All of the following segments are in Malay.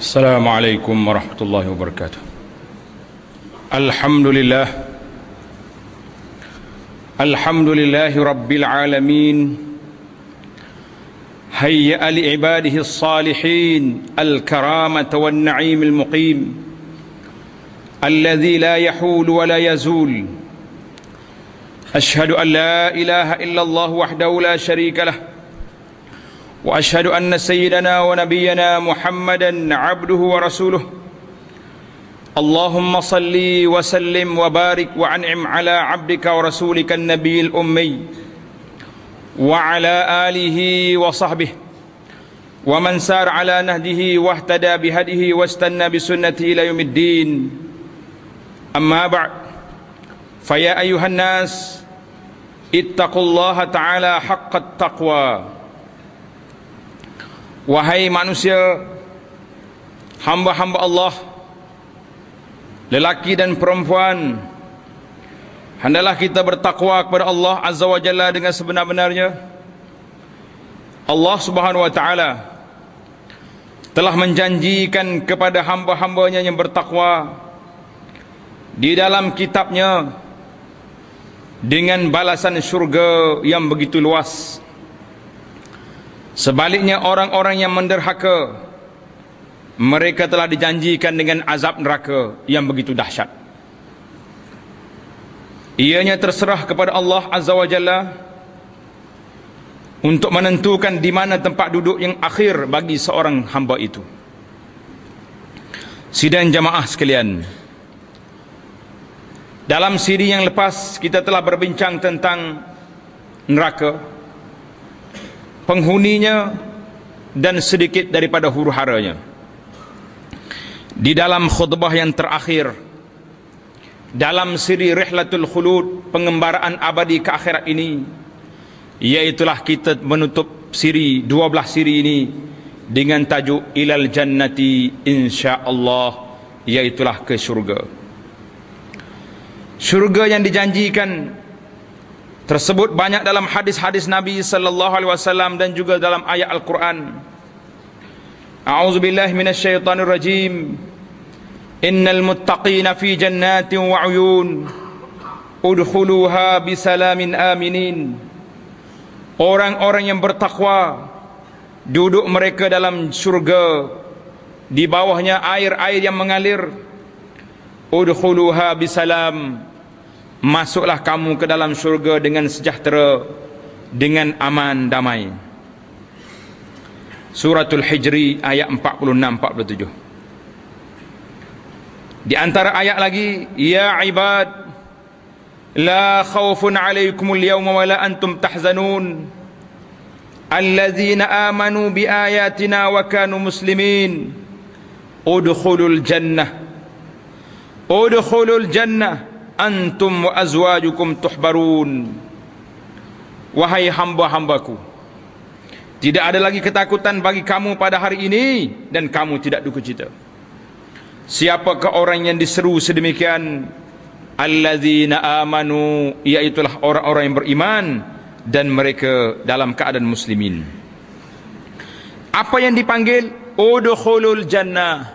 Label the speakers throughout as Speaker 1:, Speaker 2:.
Speaker 1: السلام عليكم ورحمة الله وبركاته. الحمد لله الحمد لله رب العالمين. هيأ لعباده الصالحين الكرامة والنعيم المقيم. الذي لا يحول ولا يزول. أشهد أن لا إله إلا الله وحده لا شريك له. وأشهد أن سيدنا ونبينا محمدا عبده ورسوله. اللهم صل وسلم وبارك وأنعم على عبدك ورسولك النبي الأمي وعلى آله وصحبه. ومن سار على نهجه واهتدى بهديه واستنى بسنته إلى يوم الدين. أما بعد فيا أيها الناس اتقوا الله تعالى حق التقوى. Wahai manusia Hamba-hamba Allah Lelaki dan perempuan Hendalah kita bertakwa kepada Allah Azza wa Jalla dengan sebenar-benarnya. Allah subhanahu wa ta'ala Telah menjanjikan kepada hamba-hambanya yang bertakwa Di dalam kitabnya Dengan balasan syurga yang begitu luas Sebaliknya orang-orang yang menderhaka mereka telah dijanjikan dengan azab neraka yang begitu dahsyat. Ianya terserah kepada Allah Azza wa Jalla untuk menentukan di mana tempat duduk yang akhir bagi seorang hamba itu. Sidang jamaah sekalian. Dalam siri yang lepas kita telah berbincang tentang neraka penghuninya dan sedikit daripada huru haranya. Di dalam khutbah yang terakhir dalam siri Rihlatul Khulud pengembaraan abadi ke akhirat ini iaitulah kita menutup siri 12 siri ini dengan tajuk ilal jannati insyaallah iaitulah ke syurga. Syurga yang dijanjikan tersebut banyak dalam hadis-hadis Nabi sallallahu alaihi wasallam dan juga dalam ayat Al-Quran. A'udzubillahi minasyaitonir rajim. Innal muttaqina fi jannatin wa 'uyun. Udkhuluha bisalamin aminin. Orang-orang yang bertakwa duduk mereka dalam syurga di bawahnya air-air yang mengalir. Udkhuluha bisalam Masuklah kamu ke dalam syurga dengan sejahtera Dengan aman damai. Suratul Hijri ayat 46-47 Di antara ayat lagi Ya ibad La khawfun alaikumul yawma wa la antum tahzanun. Allazina amanu bi ayatina wa kanu muslimin. Udkhulul jannah. Udkhulul jannah antum wa azwajukum tuhbarun. Wahai hamba-hambaku tidak ada lagi ketakutan bagi kamu pada hari ini dan kamu tidak duka cita siapakah orang yang diseru sedemikian? Allazina amanu iaitulah orang-orang yang beriman dan mereka dalam keadaan muslimin. Apa yang dipanggil? Udkhulul jannah.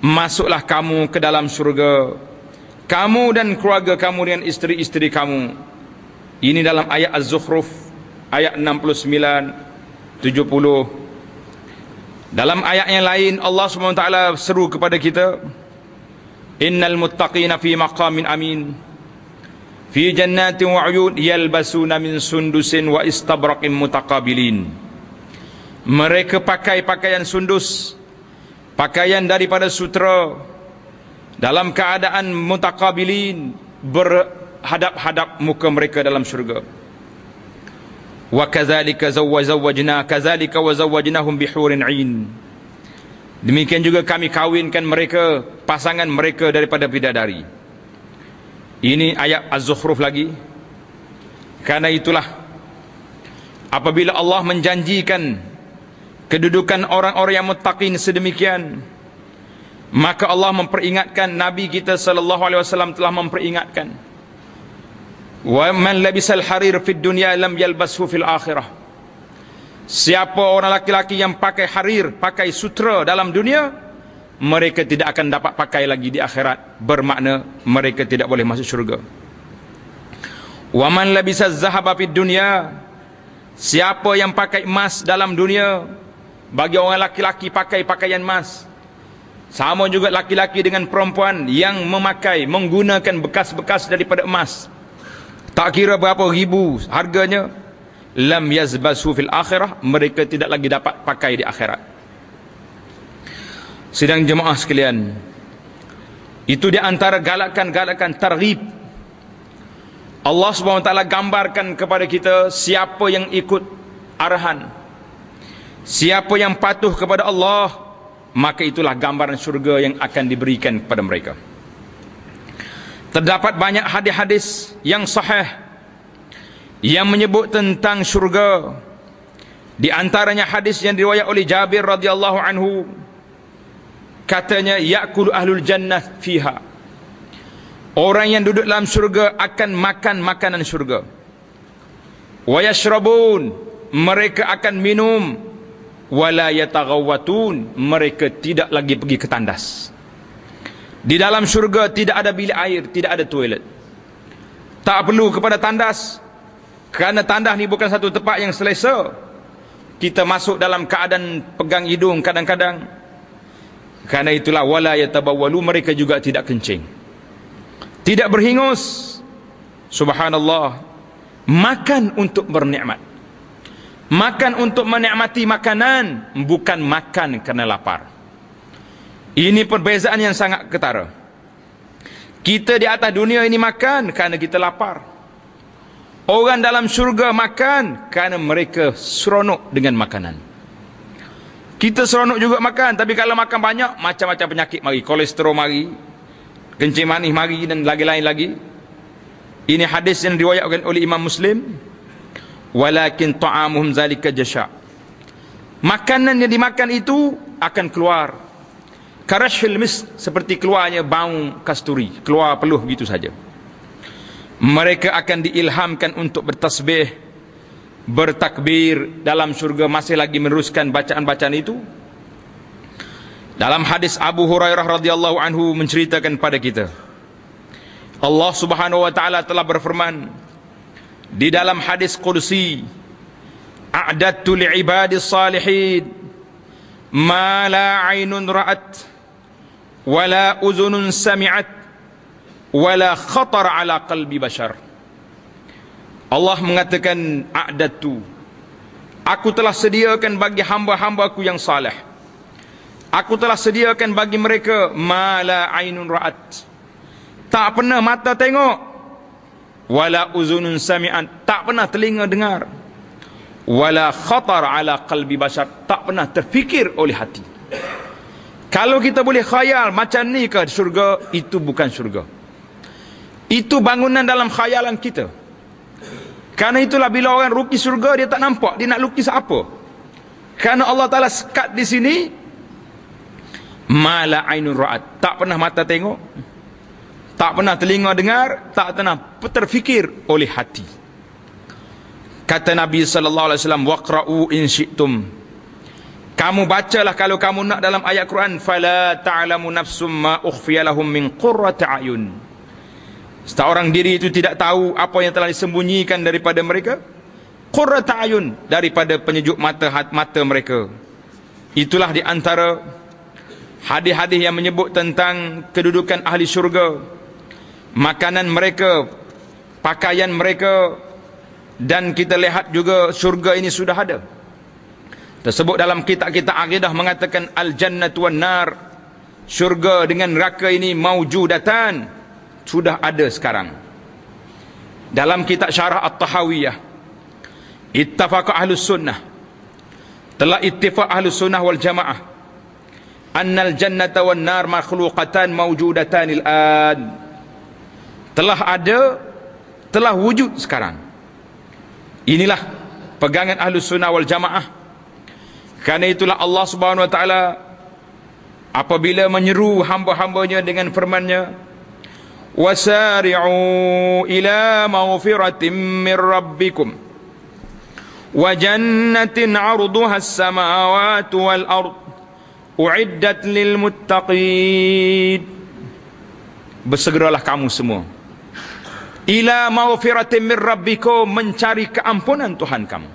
Speaker 1: Masuklah kamu ke dalam surga kamu dan keluarga kamu dengan isteri-isteri kamu. Ini dalam ayat Az-Zukhruf ayat 69 70 dalam ayat yang lain Allah SWT seru kepada kita. Innal muttaqina fi maqamin amin. Fi jannatin wa uyun yalbasuna min sundusin wa istabraqin mutaqabilin. Mereka pakai pakaian sundus pakaian daripada sutra dalam keadaan mutakabilin berhadap-hadap muka mereka dalam syurga. Wa kadzalika zawwajna kadzalika wa zawwajnahum bihurin 'ain. Demikian juga kami kawinkan mereka pasangan mereka daripada bidadari. Ini ayat az-zukhruf lagi. Karena itulah apabila Allah menjanjikan kedudukan orang-orang yang muttaqin sedemikian maka Allah memperingatkan Nabi kita sallallahu alaihi wasallam telah memperingatkan. Wa man labisal harir fid dunya lam yalbashu fil akhirah. Siapa orang laki-laki yang pakai harir pakai sutra dalam dunia mereka tidak akan dapat pakai lagi di akhirat. Bermakna mereka tidak boleh masuk syurga. Wa man labisa zahaba fid dunya siapa yang pakai emas dalam dunia bagi orang laki-laki pakai pakaian emas sama juga laki-laki dengan perempuan yang memakai menggunakan bekas-bekas daripada emas. Tak kira berapa ribu harganya. Lam yazbasu fil akhirah mereka tidak lagi dapat pakai di akhirat. Sedang jemaah sekalian itu di antara galakan-galakan targhib. Allah SWT gambarkan kepada kita siapa yang ikut arahan siapa yang patuh kepada Allah maka itulah gambaran syurga yang akan diberikan kepada mereka. Terdapat banyak hadis-hadis yang sahih yang menyebut tentang syurga. Di antaranya hadis yang diriwayat oleh Jabir radhiyallahu anhu. Katanya yakulu ahlul jannah fiha. Orang yang duduk dalam syurga akan makan makanan syurga. Wa yashrabun. Mereka akan minum wala yataghawatun mereka tidak lagi pergi ke tandas di dalam syurga tidak ada bilik air tidak ada toilet tak perlu kepada tandas kerana tandas ni bukan satu tempat yang selesa. Kita masuk dalam keadaan pegang hidung kadang-kadang. Kerana itulah wala yatabawwalu mereka juga tidak kencing. Tidak berhingus. Subhanallah. Makan untuk bernikmat. Makan untuk menikmati makanan bukan makan kerana lapar. Ini perbezaan yang sangat ketara. Kita di atas dunia ini makan kerana kita lapar. Orang dalam syurga makan kerana mereka seronok dengan makanan. Kita seronok juga makan. Tapi kalau makan banyak, macam-macam penyakit mari. Kolesterol mari. Kencing manis mari dan lagi-lain lagi. Ini hadis yang diwayatkan oleh Imam Muslim. Walakin ta'amuhum zalika jasya. Makanan yang dimakan itu akan keluar. Karashil mis seperti keluarnya bau kasturi. Keluar peluh begitu saja mereka akan diilhamkan untuk bertasbih bertakbir dalam syurga masih lagi meneruskan bacaan-bacaan itu dalam hadis Abu Hurairah radhiyallahu anhu menceritakan pada kita Allah Subhanahu wa taala telah berfirman di dalam hadis qudsi a'dadtu li'ibadis salihin ma la 'ainun ra'at wala uzunun sami'at wala khatar ala qalbi bashar. Allah mengatakan a'datu aku telah sediakan bagi hamba-hambaku yang saleh. Aku telah sediakan bagi mereka mala ainun ra'at. Tak pernah mata tengok wala uzunun sami'an tak pernah telinga dengar wala khatar ala qalbi bashar tak pernah terfikir oleh hati kalau kita boleh khayal macam ni ke syurga itu bukan syurga itu bangunan dalam khayalan kita. Karena itulah bila orang lukis surga dia tak nampak dia nak lukis apa. Karena Allah Taala sekat di sini mala ainun ra'at. Tak pernah mata tengok. Tak pernah telinga dengar, tak pernah terfikir oleh hati. Kata Nabi sallallahu alaihi wasallam waqra'u in syi'tum. Kamu bacalah kalau kamu nak dalam ayat Quran fala ta'lamu nafsum ma ukhfiya lahum min qurrati ayun. Seorang diri itu tidak tahu apa yang telah disembunyikan daripada mereka. Qurrat ayun daripada penyejuk mata mata mereka. Itulah di antara hadis-hadis yang menyebut tentang kedudukan ahli syurga. Makanan mereka, pakaian mereka dan kita lihat juga syurga ini sudah ada. Tersebut dalam kitab-kitab akidah mengatakan al-jannatu wan-nar. Syurga dengan neraka ini maujudatan sudah ada sekarang dalam kitab syarah at-tahawiyah ittafaqa ahlus sunnah telah ittifaq ahlus sunnah wal jamaah annal jannata wan nar makhluqatan mawjudatan al telah ada telah wujud sekarang inilah pegangan ahlus sunnah wal jamaah kerana itulah Allah Subhanahu wa taala apabila menyeru hamba-hambanya dengan firman-Nya وسارعوا إلى مغفرة من ربكم wa jannatin 'arduha as-samawati wal ard uiddat lil muttaqin bersegeralah kamu semua ila maghfiratin min rabbikum mencari keampunan Tuhan kamu.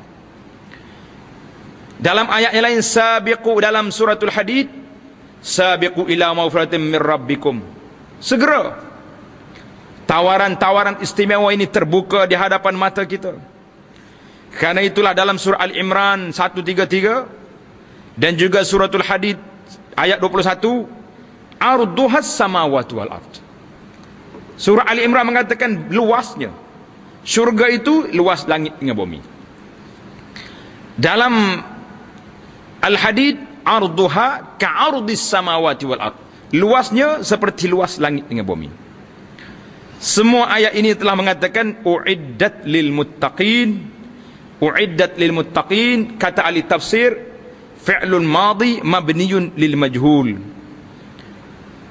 Speaker 1: Dalam ayat yang lain sabiqu dalam suratul hadid sabiqu ila maghfiratin min rabbikum. Segera. Tawaran-tawaran istimewa ini terbuka di hadapan mata kita. Karena itulah dalam surah al-imran 133 dan juga suratul hadid ayat 21 arduhas samawati wal ard surah al-imran mengatakan luasnya. Syurga itu luas langit dengan bumi. Dalam al-hadid arduha ka'ardis samawati wal ard. Luasnya seperti luas langit dengan bumi. Semua ayat ini telah mengatakan uiddat lil muttaqin. Uiddat lil muttaqin kata ahli tafsir fi'lun madi mabniyun lil majhul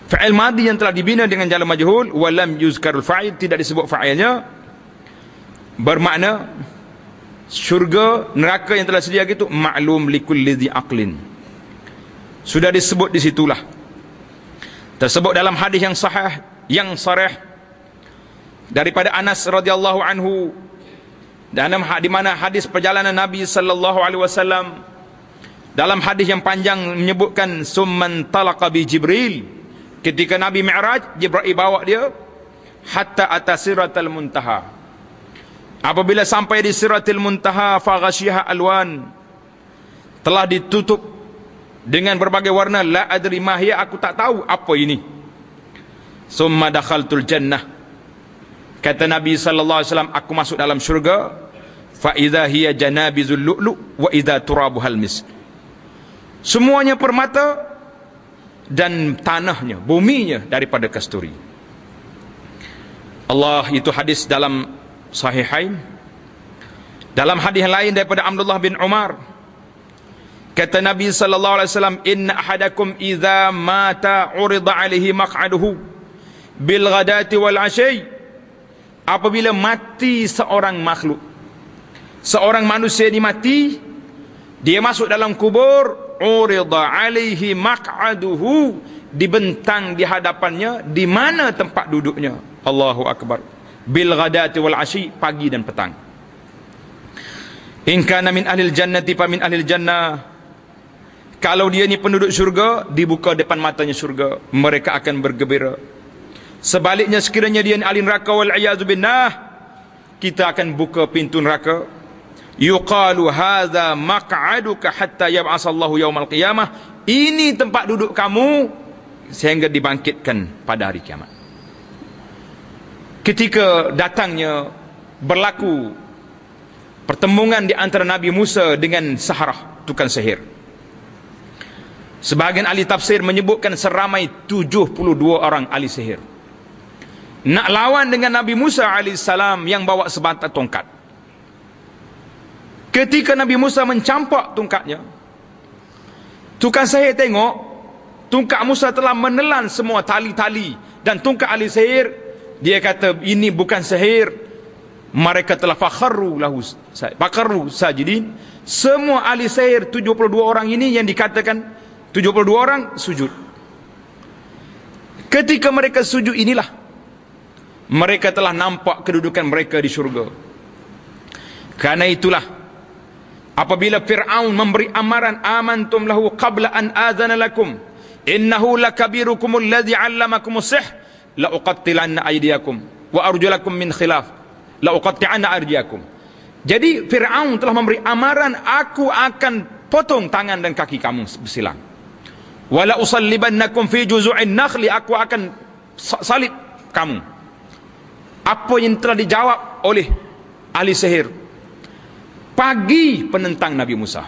Speaker 1: fi'il madi yang telah dibina dengan jalan majhul walam yuzkarul fa'il tidak disebut fa'ilnya. Bermakna syurga neraka yang telah sedia itu maklum likulli dhi aqlin. Sudah disebut di situlah. Tersebut dalam hadis yang sahih yang sarih. Daripada Anas radhiyallahu anhu. Dan di mana hadis perjalanan Nabi sallallahu alaihi wasallam. Dalam hadis yang panjang menyebutkan summan talaqa bi Jibril ketika Nabi Mi'raj Jibril bawa dia hatta atas siratal muntaha. Apabila sampai di siratil muntaha faghasyiha alwan telah ditutup dengan berbagai warna. La adri mahya aku tak tahu apa ini. Summa dakhaltul jannah. Kata Nabi sallallahu alaihi wasallam aku masuk dalam syurga. Fa idza hiya janabizul lu'lu wa idza turabuhal misk. Semuanya permata dan tanahnya buminya daripada kasturi. Allah itu hadis dalam sahihain. Dalam hadis lain daripada Abdullah bin Umar kata Nabi sallallahu alaihi wasallam inna ahadakum idza mata urida alaihi maq'aduhu bil ghadati wal ashi apabila mati seorang makhluk seorang manusia ini mati dia masuk dalam kubur urida alaihi maq'aduhu dibentang di hadapannya di mana tempat duduknya. Allahu akbar. Bil ghadati wal ashi pagi dan petang. In kana min ahli jannati fa min ahli jannah. Kalau dia ni penduduk syurga dibuka depan matanya syurga mereka akan bergembira. Sebaliknya sekiranya dia ni ahli neraka wal binnah kita akan buka pintu neraka yuqalu hadza maq'aduka hatta yab'asallahu yaumal qiyamah. Ini tempat duduk kamu sehingga dibangkitkan pada hari kiamat. Ketika datangnya berlaku pertemuan di antara Nabi Musa dengan Saharah tukang sihir. Sebagian ahli tafsir menyebutkan seramai 72 orang ahli sihir. Nak lawan dengan Nabi Musa AS yang bawa sebatang tongkat Ketika Nabi Musa mencampak tungkatnya, tukang sihir tengok, tungkat Musa telah menelan semua tali-tali dan tungkat ahli sihir, dia kata ini bukan sihir. Mereka telah fakharu lahu fakharu sajidin. Semua ahli sihir 72 orang ini yang dikatakan 72 orang sujud. Ketika mereka sujud inilah mereka telah nampak kedudukan mereka di syurga. Karena itulah apabila Fir'aun memberi amaran amantum lahu qabla an azana lakum innahu lakabirukum alladhi 'allamakum as-sihr la uqattilanna aydiyakum wa arjulakum min khilaf la uqatti'anna arjiyakum. Jadi Fir'aun telah memberi amaran aku akan potong tangan dan kaki kamu bersilang. Wala usallibannakum fi juzu'in nakhli aku akan salib kamu. Apa yang telah dijawab oleh ahli sihir pagi penentang Nabi Musa.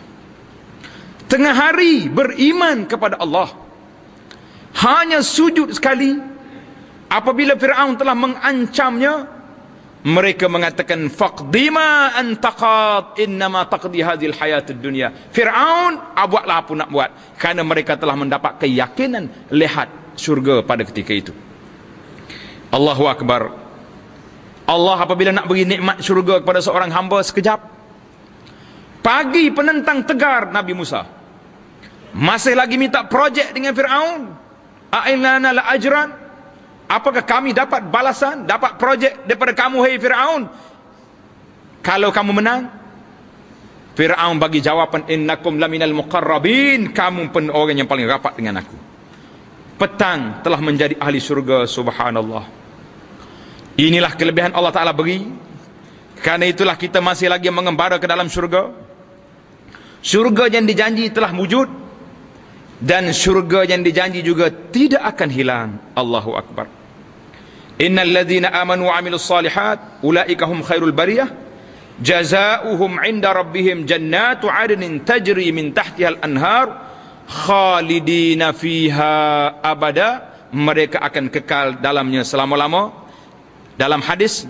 Speaker 1: Tengah hari beriman kepada Allah. Hanya sujud sekali. Apabila Fir'aun telah mengancamnya mereka mengatakan faqdima antaqat innama taqdi hadhil hayatid dunya. Fir'aun buatlah apa nak buat. Kerana mereka telah mendapat keyakinan lihat syurga pada ketika itu. Allahu Akbar. Allah apabila nak beri nikmat syurga kepada seorang hamba sekejap Pagi penentang tegar Nabi Musa. Masih lagi minta projek dengan Fir'aun. A'inlana la ajran. Apakah kami dapat balasan, dapat projek daripada kamu, hei Fir'aun? Kalau kamu menang, Fir'aun bagi jawapan, Innakum laminal muqarrabin. Kamu pun orang yang paling rapat dengan aku. Petang telah menjadi ahli surga, subhanallah. Inilah kelebihan Allah Ta'ala beri. Karena itulah kita masih lagi mengembara ke dalam syurga. Syurga yang dijanji telah wujud dan syurga yang dijanji juga tidak akan hilang. Allahu akbar. Innal ladzina amanu wa amilus salihat ulaika hum khairul bariyah. Jazaohum 'inda rabbihim jannatu 'adnin tajri min tahtiha al-anhar khalidina fiha abada. Mereka akan kekal dalamnya selama-lama. Dalam hadis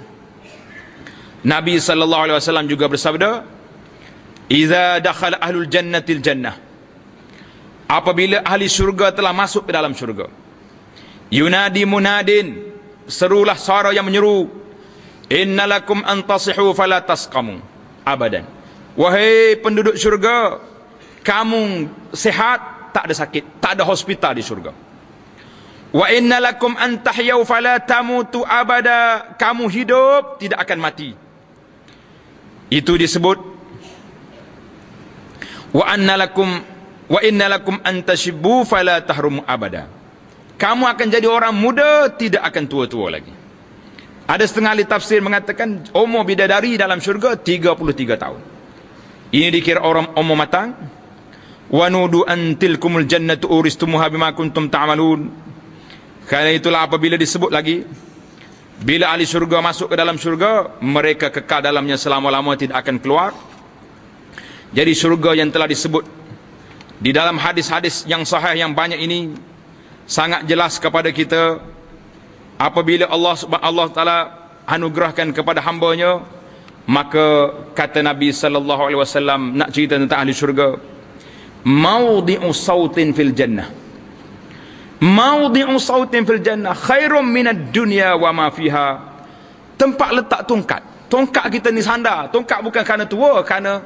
Speaker 1: Nabi sallallahu alaihi wasallam juga bersabda idza dakhala ahlul jannatil jannah. Apabila ahli syurga telah masuk ke dalam syurga. Yunadi munadin. Serulah suara yang menyeru. Innalakum antasihu fala tasqamu. Abadan. Wahai penduduk syurga kamu sehat tak ada sakit tak ada hospital di syurga. Wa innalakum antahyau fala tamutu abada. Kamu hidup tidak akan mati. Itu disebut wa annalakum wa innalakum antashibbu fala tahrumu abada. Kamu akan jadi orang muda tidak akan tua-tua lagi. Ada setengah ahli tafsir mengatakan umur bidadari dalam syurga 33 tahun. Ini dikira orang umur matang. Wa nudu antilkumul jannatu uristumuha bima kuntum ta'malun. Kerana itulah apabila disebut lagi bila ahli syurga masuk ke dalam syurga mereka kekal dalamnya selama-lama tidak akan keluar jadi syurga yang telah disebut di dalam hadis-hadis yang sahih yang banyak ini sangat jelas kepada kita apabila Allah Allah taala anugerahkan kepada hamba-Nya maka kata Nabi sallallahu alaihi wasallam nak cerita tentang ahli syurga maudhi'u sautin fil jannah. Maudhi'u sautin fil jannah khairum minad dunya wa ma fiha. Tempat letak tongkat. Tongkat kita ni sandar. Tongkat bukan kerana tua kerana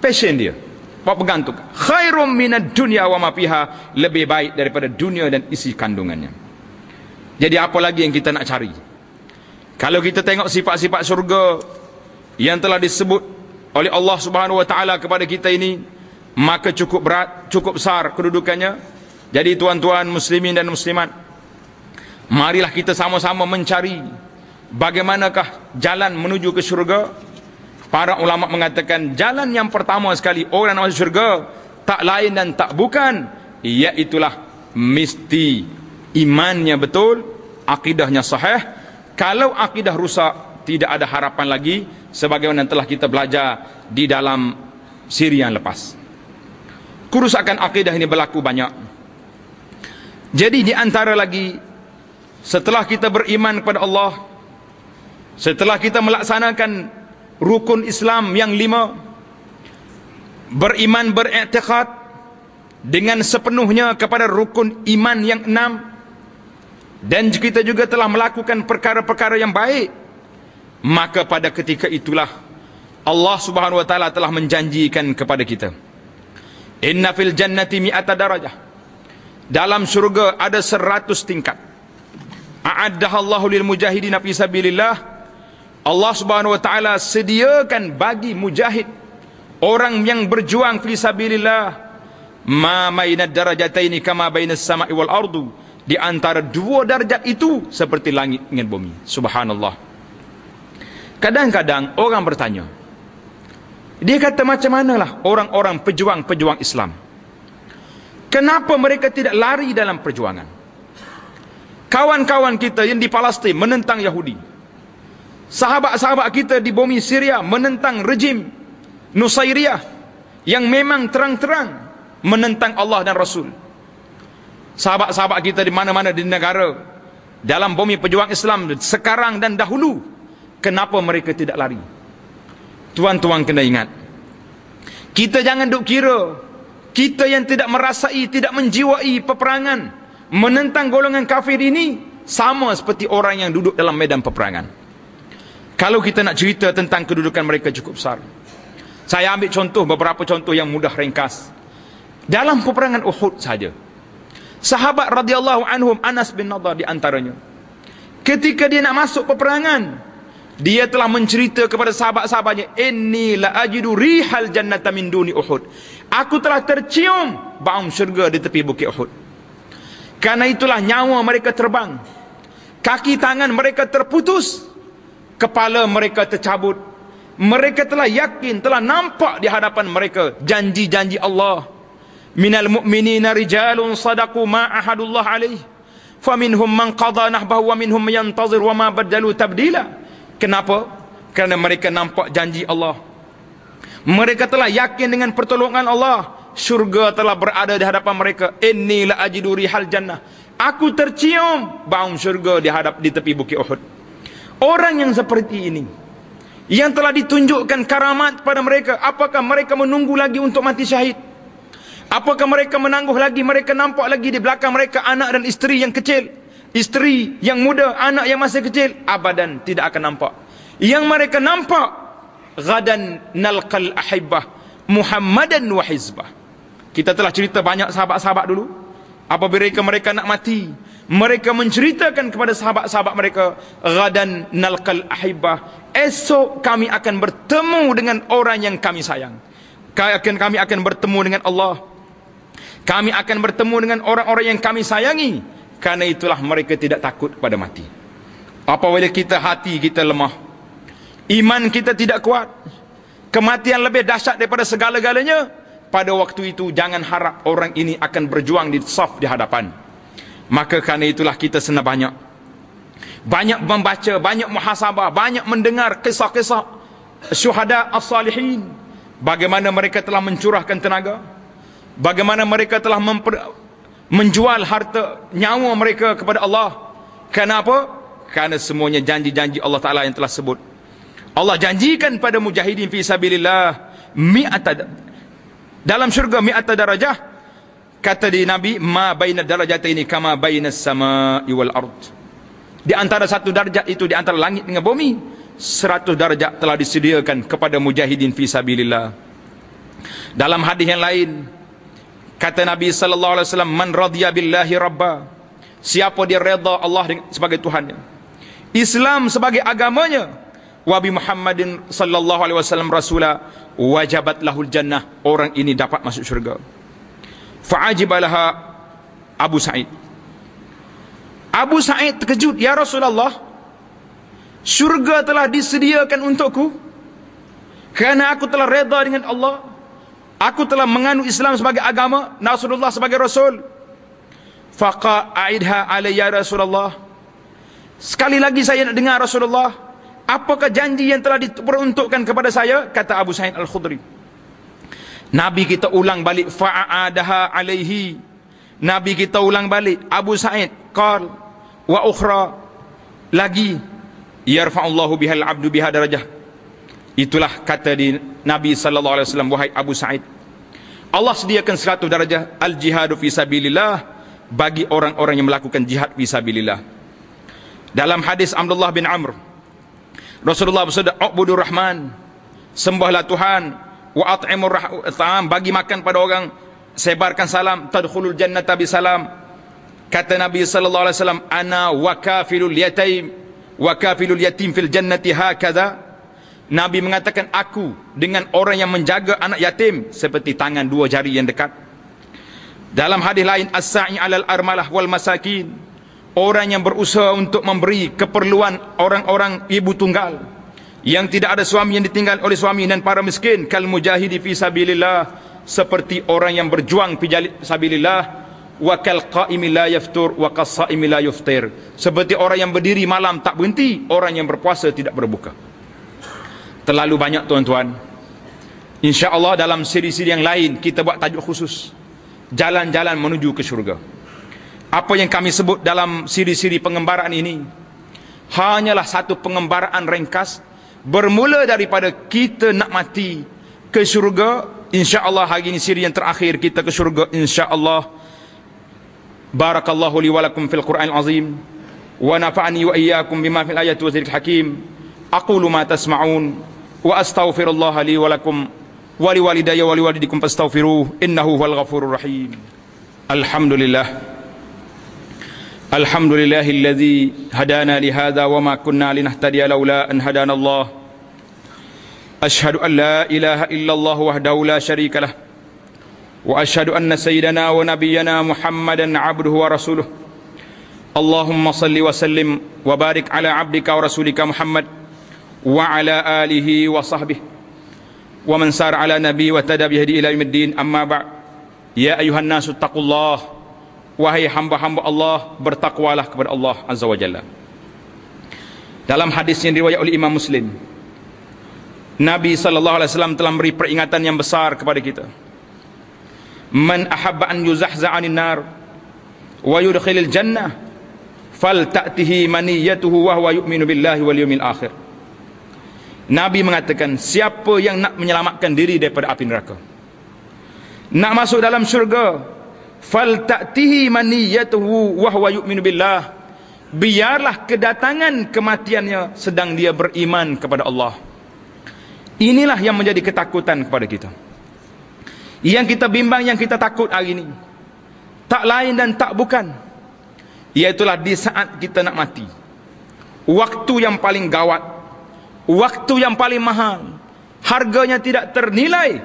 Speaker 1: passion dia Pak pegang tu. Khairum minad dunya wa ma fiha, lebih baik daripada dunia dan isi kandungannya. Jadi apa lagi yang kita nak cari? Kalau kita tengok sifat-sifat surga yang telah disebut oleh Allah Subhanahu wa taala kepada kita ini, maka cukup berat, cukup besar kedudukannya. Jadi tuan-tuan muslimin dan muslimat, marilah kita sama-sama mencari bagaimanakah jalan menuju ke syurga Para ulama mengatakan jalan yang pertama sekali orang nak masuk syurga tak lain dan tak bukan iaitulah mesti imannya betul, akidahnya sahih. Kalau akidah rusak tidak ada harapan lagi sebagaimana telah kita belajar di dalam siri yang lepas. Kerusakan akidah ini berlaku banyak. Jadi di antara lagi setelah kita beriman kepada Allah setelah kita melaksanakan rukun Islam yang lima beriman beriktikad dengan sepenuhnya kepada rukun iman yang enam. Dan kita juga telah melakukan perkara-perkara yang baik. Maka pada ketika itulah Allah Subhanahu wa taala telah menjanjikan kepada kita inna fil jannati mi'ata darajah. Dalam syurga ada seratus tingkat. A'addaha Allahu lil mujahidin fi sabilillah Allah Subhanahu wa taala sediakan bagi mujahid orang yang berjuang fi sabilillah ma maina darajataini kama bainas sama'i wal ardu. Di antara dua darjat itu seperti langit dengan bumi. Subhanallah. Kadang-kadang orang bertanya dia kata macam manalah orang-orang pejuang-pejuang Islam? Kenapa mereka tidak lari dalam perjuangan? Kawan-kawan kita yang di Palestin menentang Yahudi sahabat-sahabat kita di bumi Syria menentang rejim Nusairiyah yang memang terang-terang menentang Allah dan Rasul. Sahabat-sahabat kita di mana-mana di negara dalam bumi pejuang Islam sekarang dan dahulu kenapa mereka tidak lari? Tuan-tuan kena ingat. Kita jangan duk kira kita yang tidak merasai, tidak menjiwai peperangan menentang golongan kafir ini sama seperti orang yang duduk dalam medan peperangan. Kalau kita nak cerita tentang kedudukan mereka cukup besar. Saya ambil contoh beberapa contoh yang mudah ringkas. Dalam peperangan Uhud saja. Sahabat radhiyallahu anhum Anas bin Nadar di antaranya. Ketika dia nak masuk peperangan, dia telah mencerita kepada sahabat-sahabatnya, "Inni la ajidu rihal jannata min duni Uhud." Aku telah tercium bau syurga di tepi bukit Uhud. Karena itulah nyawa mereka terbang. Kaki tangan mereka terputus. Kepala mereka tercabut. Mereka telah yakin telah nampak di hadapan mereka janji-janji Allah. Minal mu'minina rijalun sadaqu ma ahadullah alaih. Faminhum man qada nahbahu wa minhum yantazir wa ma badalu tabdila. Kenapa? Kerana mereka nampak janji Allah. Mereka telah yakin dengan pertolongan Allah. Syurga telah berada di hadapan mereka. Inni la ajidu rihal jannah. Aku tercium bau syurga di hadap di tepi bukit Uhud orang yang seperti ini yang telah ditunjukkan karamat pada mereka apakah mereka menunggu lagi untuk mati syahid? Apakah mereka menangguh lagi mereka nampak lagi di belakang mereka anak dan isteri yang kecil? Isteri yang muda anak yang masih kecil abadan tidak akan nampak. Yang mereka nampak gadan nalqal ahibbah muhammadan wa hizbah. Kita telah cerita banyak sahabat-sahabat dulu. Apabila mereka nak mati mereka menceritakan kepada sahabat-sahabat mereka gadan nalqal ahibbah. Esok kami akan bertemu dengan orang yang kami sayang. Kami akan bertemu dengan Allah. Kami akan bertemu dengan orang-orang yang kami sayangi. Karena itulah mereka tidak takut pada mati. Apabila kita hati kita lemah? Iman kita tidak kuat. Kematian lebih dahsyat daripada segala-galanya. Pada waktu itu jangan harap orang ini akan berjuang di saf di hadapan maka karena itulah kita senang banyak banyak membaca, banyak muhasabah, banyak mendengar kisah-kisah syuhada as-salihin. Bagaimana mereka telah mencurahkan tenaga. Bagaimana mereka telah menjual harta nyawa mereka kepada Allah. Kenapa? Karena semuanya janji-janji Allah Ta'ala yang telah sebut. Allah janjikan pada mujahidin fi sabilillah mi'ata dalam syurga mi'ata darajah kata di Nabi ma baina darajataini kama baina as-sama'i wal ardh di antara satu darjat itu di antara langit dengan bumi seratus darjat telah disediakan kepada mujahidin fi sabilillah. Dalam hadis yang lain kata Nabi sallallahu alaihi wasallam man radhiya billahi rabba. Siapa dia redha Allah sebagai tuhannya. Islam sebagai agamanya. Wa bi Muhammadin sallallahu alaihi wasallam rasula wajabat lahul jannah. Orang ini dapat masuk syurga fa'ajibalaha Abu Sa'id Abu Sa'id terkejut, Ya Rasulullah, syurga telah disediakan untukku, kerana aku telah reda dengan Allah, aku telah menganut Islam sebagai agama, Rasulullah sebagai Rasul. Faqa a'idha alayya Rasulullah. Sekali lagi saya nak dengar Rasulullah, apakah janji yang telah diperuntukkan kepada saya? Kata Abu Sa'id Al-Khudri. Nabi kita ulang balik fa'adaha alaihi. Nabi kita ulang balik Abu Sa'id qal wa ukhra lagi yarfa'ullahu bihal abdu biha darajah. Itulah kata di Nabi sallallahu alaihi wasallam wahai Abu Sa'id. Allah sediakan 100 darajah al jihadu fi sabilillah bagi orang-orang yang melakukan jihad fi sabilillah. Dalam hadis Abdullah bin Amr Rasulullah bersabda ubudur rahman sembahlah Tuhan wa at'imur ta'am bagi makan pada orang sebarkan salam tadkhulul jannata bi salam. Kata Nabi sallallahu alaihi wasallam ana wakafilul yatim wakafilul yatim fil jannati hakadha. Nabi mengatakan aku dengan orang yang menjaga anak yatim seperti tangan dua jari yang dekat. Dalam hadis lain as-sa'i 'alal armalah wal masakin. Orang yang berusaha untuk memberi keperluan orang-orang ibu tunggal yang tidak ada suami yang ditinggal oleh suami dan para miskin kal mujahidi fi sabilillah seperti orang yang berjuang fi sabilillah wa kal qaimi la yaftur wa qasaimi la yuftir. Seperti orang yang berdiri malam tak berhenti orang yang berpuasa tidak berbuka. Terlalu banyak tuan-tuan. Insyaallah dalam siri-siri yang lain kita buat tajuk khusus. Jalan-jalan menuju ke syurga. Apa yang kami sebut dalam siri-siri pengembaraan ini hanyalah satu pengembaraan ringkas bermula daripada kita nak mati ke syurga insyaallah hari ini siri yang terakhir kita ke syurga insyaallah. Barakallahu li wa lakum fil qur'anil azim. Wa nafa'ani wa iyyakum bima fil ayati wa zikril hakim. Aqulu ma tasma'un. Wa astaghfirullah li wa lakum. Wa li walidayya wa li walidikum fastaghfiruhu innahu huwal ghafurur rahim. Alhamdulillah alhamdulillahilladzi hadana li hadha wama kunna linahtadiya laula an hadana Allah. Ashhadu an la ilaha illallah wahdahu la sharika lah. Wa ashhadu anna sayyidana wa nabiyyana muhammadan abduhu wa rasuluh. Allahumma salli wa sallim wa barik ala abdika wa rasulika Muhammad wa ala alihi wa sahbihi. Wa man sar ala nabi wa tada bihdi ila yaumiddin wahai hamba-hamba Allah bertakwalah kepada Allah azza wa jalla. Dalam hadis yang diriwayat oleh Imam Muslim Nabi sallallahu alaihi wasallam telah memberi peringatan yang besar kepada kita. Man ahabba an yuzahza 'anil nar wa yudkhilil jannah fal ta'tihi maniyatuhu wa huwa yu'minu billahi wal yawmil akhir. Nabi mengatakan siapa yang nak menyelamatkan diri daripada api neraka? Nak masuk dalam syurga fal ta'tihi maniyatuhu wa huwa yu'minu billah. Biarlah kedatangan kematiannya sedang dia beriman kepada Allah. Inilah yang menjadi ketakutan kepada kita. Yang kita bimbang yang kita takut hari ini tak lain dan tak bukan Iaitulah di saat kita nak mati. Waktu yang paling gawat Waktu yang paling mahal Harganya tidak ternilai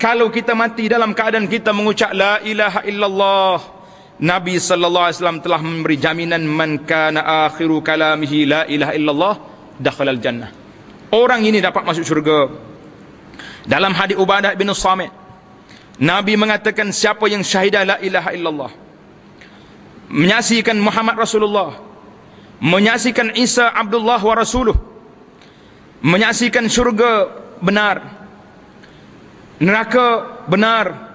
Speaker 1: Kalau kita mati dalam keadaan kita mengucap La ilaha illallah Nabi sallallahu alaihi wasallam telah memberi jaminan man kana akhiru kalamihi la ilaha illallah dakhalal jannah. Orang ini dapat masuk syurga. Dalam hadis Ubadah bin Samit Nabi mengatakan siapa yang syahidah la ilaha illallah menyaksikan Muhammad Rasulullah menyaksikan Isa Abdullah wa Rasuluh menyaksikan syurga benar neraka benar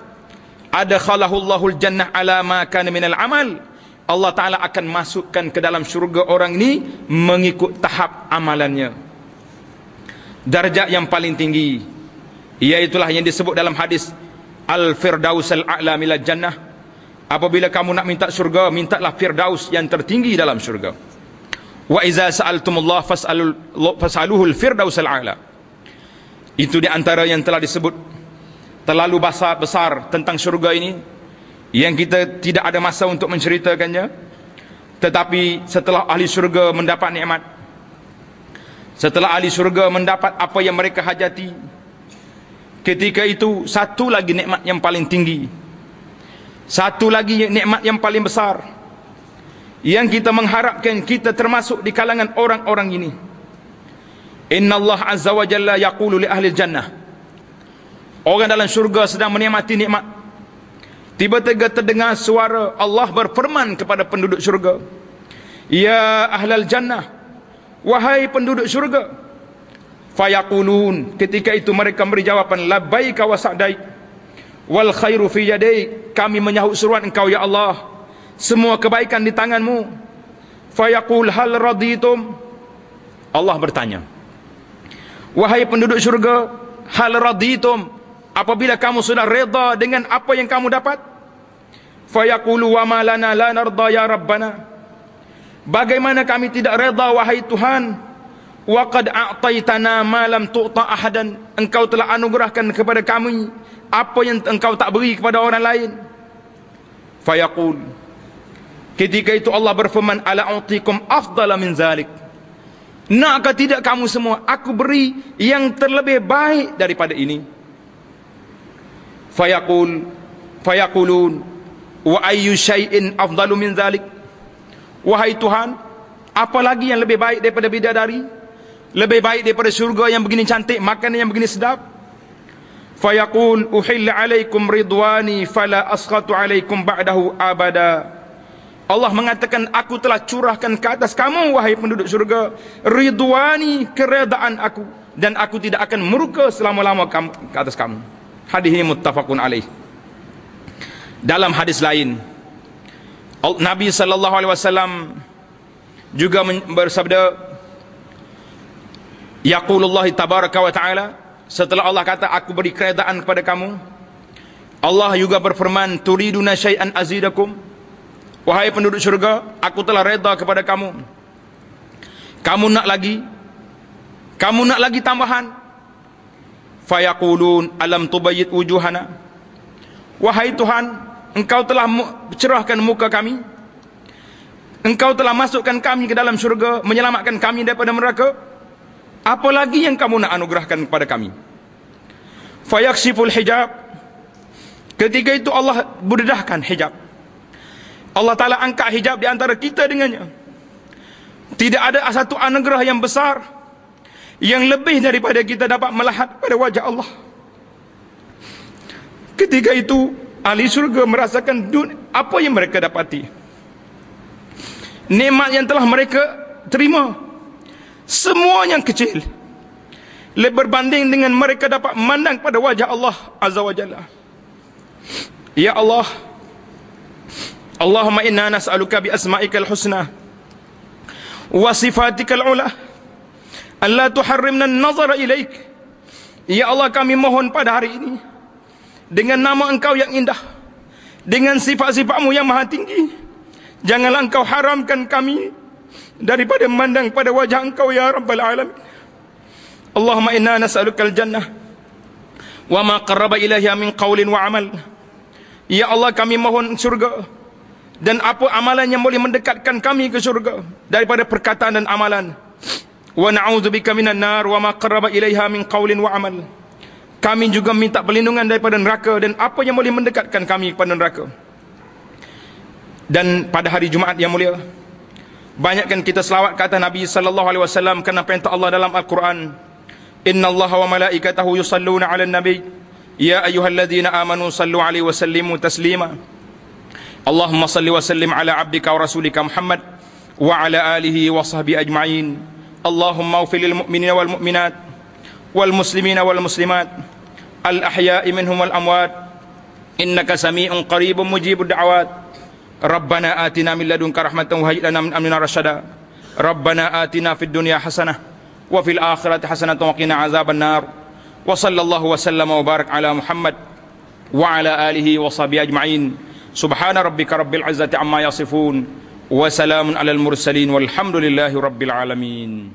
Speaker 1: ada khalahullahu jannah ala ma kana minal amal Allah Ta'ala akan masukkan ke dalam syurga orang ini mengikut tahap amalannya darjat yang paling tinggi iaitulah yang disebut dalam hadis Al-Firdaus Al-A'la milal jannah Apabila kamu nak minta syurga, mintalah firdaus yang tertinggi dalam syurga. Wa iza sa'altumullah fas'aluhul firdaus al-a'la. Itu di antara yang telah disebut terlalu besar tentang syurga ini yang kita tidak ada masa untuk menceritakannya. Tetapi setelah ahli syurga mendapat nikmat setelah ahli syurga mendapat apa yang mereka hajati ketika itu satu lagi nikmat yang paling tinggi satu lagi nikmat yang paling besar yang kita mengharapkan kita termasuk di kalangan orang-orang ini. Inna Allah Azza wa Jalla yaqulu li ahli jannah. Orang dalam syurga sedang menikmati nikmat. Tiba-tiba terdengar suara Allah berfirman kepada penduduk syurga. Ya ahlal jannah. Wahai penduduk syurga. Fayaqulun. Ketika itu mereka beri jawapan. Labbaika wa sa'daik wal khairu fi yadayk kami menyahut seruan engkau ya Allah semua kebaikan di tanganmu fayaqul hal raditum Allah bertanya wahai penduduk syurga hal raditum apabila kamu sudah redha dengan apa yang kamu dapat fayaqulu wa ma lana la narda ya rabbana. Bagaimana kami tidak redha wahai Tuhan? Wa qad a'taitana ma lam tu'ta ahadan. Engkau telah anugerahkan kepada kami apa yang engkau tak beri kepada orang lain. Fayaqul. Ketika itu Allah berfirman ala utikum afdala min zalik. Nakkah tidak kamu semua aku beri yang terlebih baik daripada ini fayaqul fayaqulun wa ayyu syai'in afdalu min zalik wahai tuhan apa lagi yang lebih baik daripada bidadari? Lebih baik daripada syurga yang begini cantik makanan yang begini sedap? Fayaqul uhilla alaikum ridwani fala asghatu alaikum ba'dahu abada. Allah mengatakan aku telah curahkan ke atas kamu wahai penduduk syurga ridwani keredaan aku dan aku tidak akan murka selama-lama ke atas kamu hadis ini muttafaqun alaih. Dalam hadis lain Nabi sallallahu alaihi wasallam juga bersabda yaqulullah tabaraka wa taala setelah Allah kata aku beri keredaan kepada kamu. Allah juga berfirman turiduna syai'an azidakum. Wahai penduduk syurga aku telah reda kepada kamu. Kamu nak lagi kamu nak lagi tambahan fayaqulun alam tubayyit wujuhana? Wahai Tuhan engkau telah cerahkan muka kami. Engkau telah masukkan kami ke dalam syurga menyelamatkan kami daripada neraka. Apa lagi yang kamu nak anugerahkan kepada kami? Fayaksiful hijab. Ketika itu Allah berdedahkan hijab. Allah Ta'ala angkat hijab di antara kita dengannya. Tidak ada satu anugerah yang besar yang lebih daripada kita dapat melihat pada wajah Allah. Ketika itu ahli surga merasakan apa yang mereka dapati. Nikmat yang telah mereka terima. Semua yang kecil. Berbanding dengan mereka dapat memandang pada wajah Allah azza wajalla ya Allah Allahumma inna nas'aluka bi asma'ikal husna wa sifatikal ula Allah tuharrimna nazara ilaik. Ya Allah kami mohon pada hari ini Dengan nama engkau yang indah Dengan sifat-sifatmu yang maha tinggi Janganlah engkau haramkan kami Daripada memandang pada wajah engkau ya Rabbal Alamin. Allahumma inna nas'alukal jannah Wa ma qarraba ilahya min qawlin wa amal. Ya Allah kami mohon surga Dan apa amalan yang boleh mendekatkan kami ke surga Daripada perkataan dan amalan wa na'udzubika minan nar wa ma qarraba ilaiha min qaulin wa amal. Kami juga minta perlindungan daripada neraka dan apa yang boleh mendekatkan kami kepada neraka. Dan pada hari Jumaat yang mulia banyakkan kita selawat kata Nabi sallallahu alaihi wasallam kerana perintah Allah dalam Al-Quran. Innallaha wa malaikatahu yusalluna 'alan nabi. Ya ayyuhalladzina amanu sallu 'alaihi wa sallimu taslima. Allahumma salli wa sallim ala 'abdika wa rasulika Muhammad wa ala alihi wa sahbihi ajma'in اللهم اغفر للمؤمنين والمؤمنات والمسلمين والمسلمات الأحياء منهم والأموات إنك سميع قريب مجيب الدعوات ربنا آتنا من لدنك رحمة وهيئ لنا من أمرنا رشدا ربنا آتنا في الدنيا حسنة وفي الآخرة حسنة وقنا عذاب النار وصلى الله وسلم وبارك على محمد وعلى آله وصحبه أجمعين سبحان ربك رب العزة عما يصفون وسلام على المرسلين والحمد لله رب العالمين